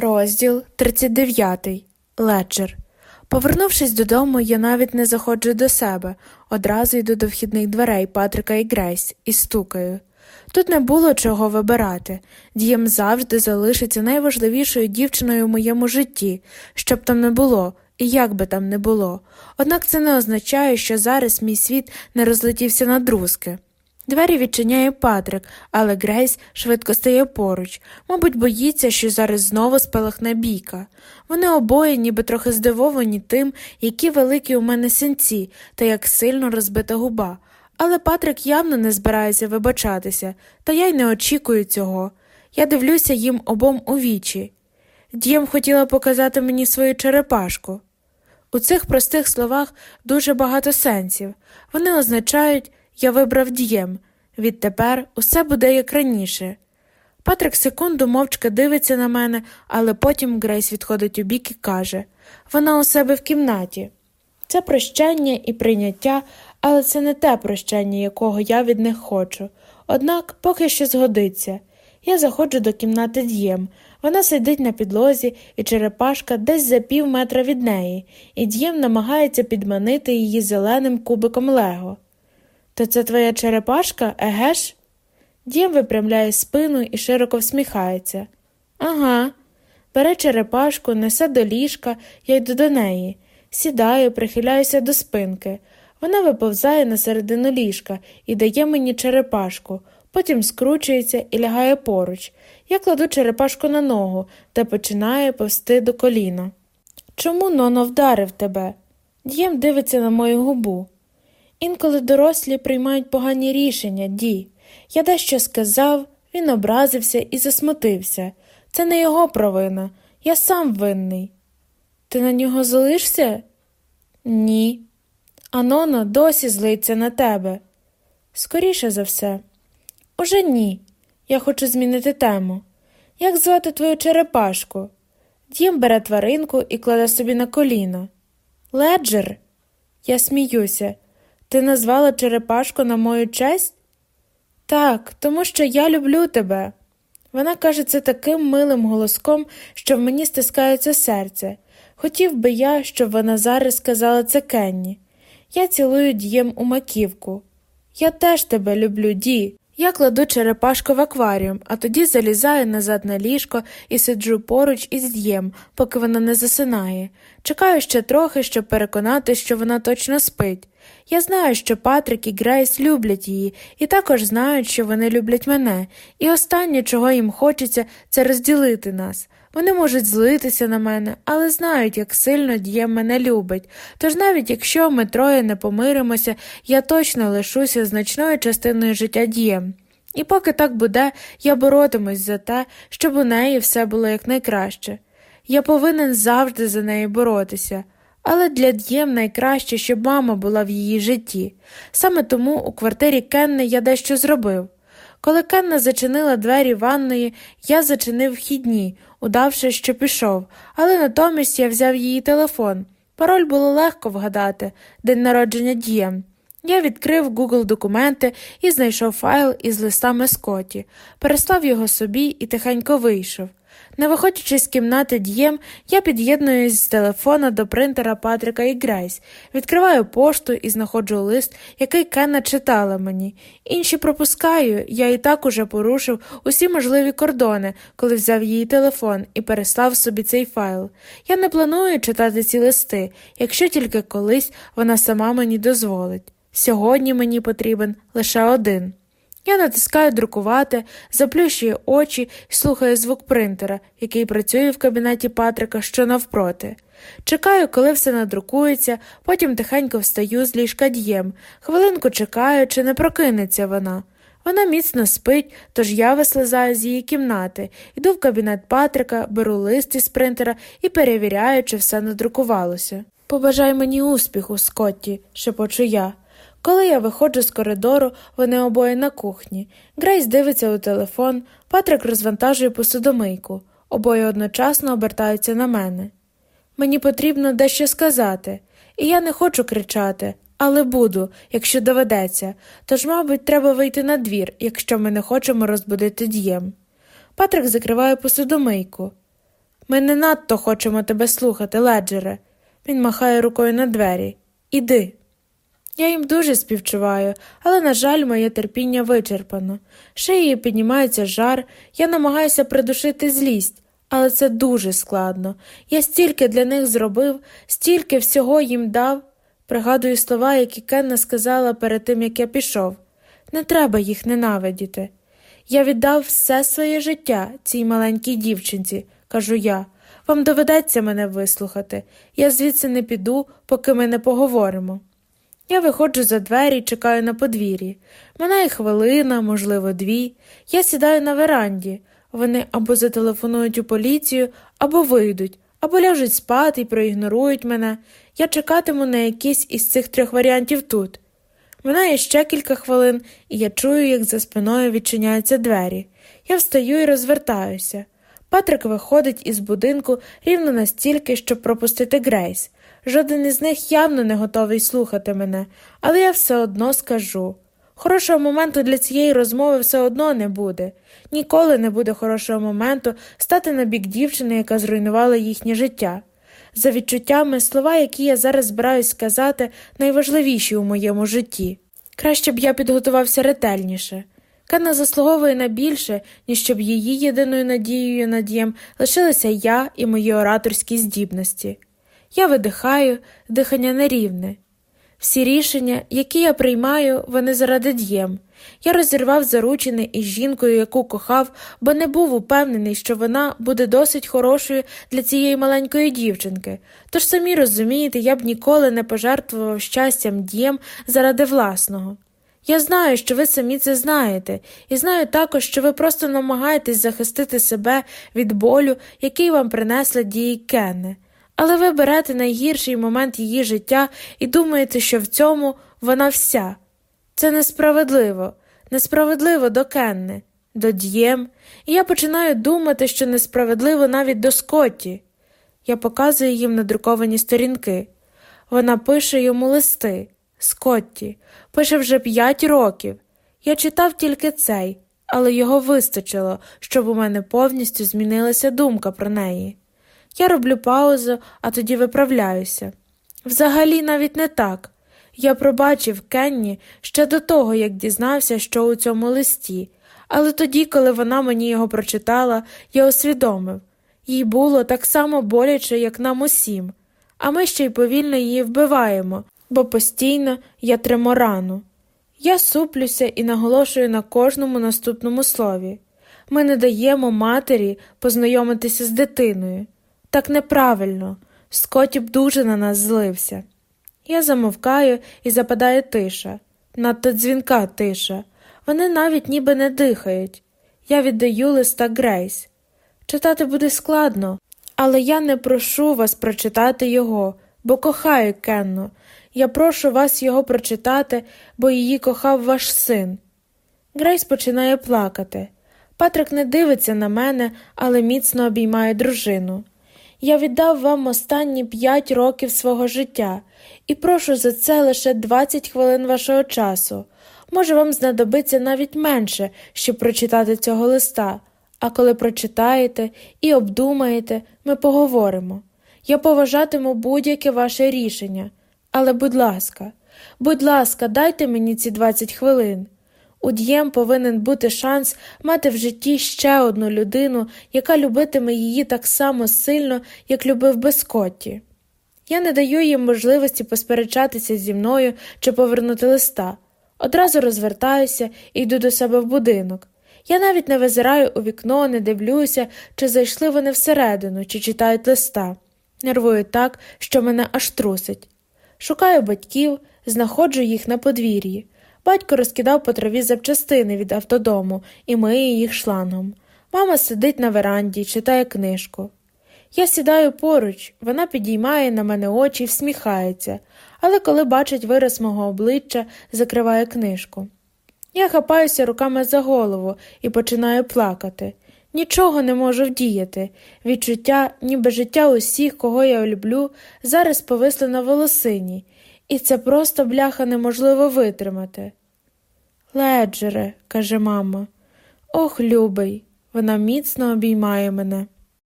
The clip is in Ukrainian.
Розділ 39. Леджер. Повернувшись додому, я навіть не заходжу до себе, одразу йду до вхідних дверей Патрика і Грейс і стукаю. Тут не було чого вибирати. Дієм завжди залишиться найважливішою дівчиною в моєму житті, щоб там не було, і як би там не було. Однак це не означає, що зараз мій світ не розлетівся на друзки. Двері відчиняє Патрик, але Грейс швидко стає поруч, мабуть, боїться, що зараз знову спалахне бійка. Вони обоє, ніби трохи здивовані тим, які великі у мене синці та як сильно розбита губа. Але Патрик явно не збирається вибачатися, та я й не очікую цього. Я дивлюся їм обом у вічі. Дієм хотіла показати мені свою черепашку. У цих простих словах дуже багато сенсів. Вони означають я вибрав дієм. Відтепер усе буде як раніше. Патрик секунду мовчки дивиться на мене, але потім Грейс відходить у бік і каже вона у себе в кімнаті. Це прощання і прийняття, але це не те прощання, якого я від них хочу. Однак поки що згодиться. Я заходжу до кімнати дієм. Вона сидить на підлозі, і черепашка десь за пів метра від неї, і дієм намагається підманити її зеленим кубиком Лего. То це твоя черепашка, еге ж? Дім випрямляє спину і широко всміхається. Ага. Бере черепашку, несе до ліжка, я йду до неї. Сідаю, прихиляюся до спинки. Вона виповзає на середину ліжка і дає мені черепашку, потім скручується і лягає поруч. Я кладу черепашку на ногу та починає повсти до коліна. Чому ноно вдарив тебе? Дієм дивиться на мою губу. Інколи дорослі приймають погані рішення, Ді. Я дещо сказав, він образився і засмутився. Це не його провина, я сам винний. Ти на нього злишся? Ні. А Ноно досі злиться на тебе. Скоріше за все. Уже ні. Я хочу змінити тему. Як звати твою черепашку? Дім бере тваринку і кладе собі на коліно. Леджер. Я сміюся. Ти назвала черепашку на мою честь? Так, тому що я люблю тебе. Вона каже це таким милим голоском, що в мені стискається серце. Хотів би я, щоб вона зараз сказала це Кенні. Я цілую дієм у маківку. Я теж тебе люблю, Ді. Я кладу черепашку в акваріум, а тоді залізаю назад на ліжко і сиджу поруч із дієм, поки вона не засинає. Чекаю ще трохи, щоб переконати, що вона точно спить. Я знаю, що Патрик і Грейс люблять її, і також знають, що вони люблять мене, і останнє, чого їм хочеться, це розділити нас. Вони можуть злитися на мене, але знають, як сильно дієм мене любить. Тож навіть якщо ми троє не помиримося, я точно лишуся значною частиною життя дієм. І поки так буде, я боротимусь за те, щоб у неї все було якнайкраще. Я повинен завжди за нею боротися. Але для Д'єм найкраще, щоб мама була в її житті. Саме тому у квартирі Кенни я дещо зробив. Коли Кенна зачинила двері ванної, я зачинив вхідні, удавши, що пішов, але натомість я взяв її телефон. Пароль було легко вгадати день народження Д'єм. Я відкрив Google документи і знайшов файл із листами Скотті, переслав його собі і тихенько вийшов. Не виходячи з кімнати дієм, я під'єднуюсь з телефона до принтера Патрика і Грейс, відкриваю пошту і знаходжу лист, який Кенна читала мені. Інші пропускаю, я і так уже порушив усі можливі кордони, коли взяв її телефон і переслав собі цей файл. Я не планую читати ці листи, якщо тільки колись вона сама мені дозволить. Сьогодні мені потрібен лише один. Я натискаю друкувати, заплющую очі і слухаю звук принтера, який працює в кабінеті Патрика, що навпроти. Чекаю, коли все надрукується, потім тихенько встаю з ліжка дієм, хвилинку чекаю, чи не прокинеться вона. Вона міцно спить, тож я вислизаю з її кімнати, йду в кабінет Патрика, беру лист із принтера і перевіряю, чи все надрукувалося. Побажай мені успіху, Скотті, шепочу я. Коли я виходжу з коридору, вони обоє на кухні. Грейс дивиться у телефон, Патрик розвантажує посудомийку. Обоє одночасно обертаються на мене. Мені потрібно дещо сказати, і я не хочу кричати, але буду, якщо доведеться, тож, мабуть, треба вийти на двір, якщо ми не хочемо розбудити дієм. Патрик закриває посудомийку. Ми не надто хочемо тебе слухати, леджере. Він махає рукою на двері. Іди. Я їм дуже співчуваю, але, на жаль, моє терпіння вичерпано. Шиєю піднімається жар, я намагаюся придушити злість, але це дуже складно. Я стільки для них зробив, стільки всього їм дав. Пригадую слова, які Кенна сказала перед тим, як я пішов. Не треба їх ненавидіти. Я віддав все своє життя цій маленькій дівчинці, кажу я. Вам доведеться мене вислухати. Я звідси не піду, поки ми не поговоримо. Я виходжу за двері і чекаю на подвір'ї. Минає хвилина, можливо, дві. Я сідаю на веранді. Вони або зателефонують у поліцію, або вийдуть, або ляжуть спати і проігнорують мене. Я чекатиму на якийсь із цих трьох варіантів тут. Минає ще кілька хвилин, і я чую, як за спиною відчиняються двері. Я встаю і розвертаюся. Патрик виходить із будинку рівно настільки, щоб пропустити Грейс. Жоден із них явно не готовий слухати мене, але я все одно скажу. Хорошого моменту для цієї розмови все одно не буде. Ніколи не буде хорошого моменту стати на бік дівчини, яка зруйнувала їхнє життя. За відчуттями, слова, які я зараз збираюсь сказати, найважливіші у моєму житті. Краще б я підготувався ретельніше. Кана заслуговує на більше, ніж щоб її єдиною надією надієм лишилися я і мої ораторські здібності. Я видихаю, дихання нерівне. Всі рішення, які я приймаю, вони заради дієм. Я розірвав заручини із жінкою, яку кохав, бо не був упевнений, що вона буде досить хорошою для цієї маленької дівчинки. Тож самі розумієте, я б ніколи не пожертвував щастям дієм заради власного. Я знаю, що ви самі це знаєте, і знаю також, що ви просто намагаєтесь захистити себе від болю, який вам принесла дії Кенне. Але ви берете найгірший момент її життя і думаєте, що в цьому вона вся. Це несправедливо, несправедливо до Кенни, до Д'єм, і я починаю думати, що несправедливо навіть до Скотті. Я показую їм надруковані сторінки. Вона пише йому листи. Скотті, пише вже п'ять років. Я читав тільки цей, але його вистачило, щоб у мене повністю змінилася думка про неї. Я роблю паузу, а тоді виправляюся. Взагалі, навіть не так. Я пробачив Кенні ще до того, як дізнався, що у цьому листі, але тоді, коли вона мені його прочитала, я усвідомив їй було так само боляче, як нам усім, а ми ще й повільно її вбиваємо, бо постійно я тримо рану. Я суплюся і наголошую на кожному наступному слові ми не даємо матері познайомитися з дитиною. Так неправильно, Скотті б дуже на нас злився. Я замовкаю і западає тиша, надто дзвінка тиша. Вони навіть ніби не дихають. Я віддаю листа Грейс. Читати буде складно, але я не прошу вас прочитати його, бо кохаю Кенну. Я прошу вас його прочитати, бо її кохав ваш син. Грейс починає плакати. Патрик не дивиться на мене, але міцно обіймає дружину. Я віддав вам останні п'ять років свого життя і прошу за це лише 20 хвилин вашого часу. Може, вам знадобиться навіть менше, щоб прочитати цього листа, а коли прочитаєте і обдумаєте, ми поговоримо. Я поважатиму будь-яке ваше рішення. Але, будь ласка, будь ласка, дайте мені ці 20 хвилин. У Д'єм повинен бути шанс мати в житті ще одну людину, яка любитиме її так само сильно, як любив би Скотті. Я не даю їм можливості посперечатися зі мною чи повернути листа. Одразу розвертаюся і йду до себе в будинок. Я навіть не визираю у вікно, не дивлюся, чи зайшли вони всередину, чи читають листа. Нервую так, що мене аж трусить. Шукаю батьків, знаходжу їх на подвір'ї. Батько розкидав по траві запчастини від автодому і миє їх шлангом. Мама сидить на веранді, читає книжку. Я сідаю поруч, вона підіймає на мене очі і всміхається, але коли бачить вираз мого обличчя, закриває книжку. Я хапаюся руками за голову і починаю плакати. Нічого не можу вдіяти. Відчуття, ніби життя усіх, кого я люблю, зараз повисло на волосині, і це просто бляха неможливо витримати. Леджере, каже мама, ох, любий, вона міцно обіймає мене.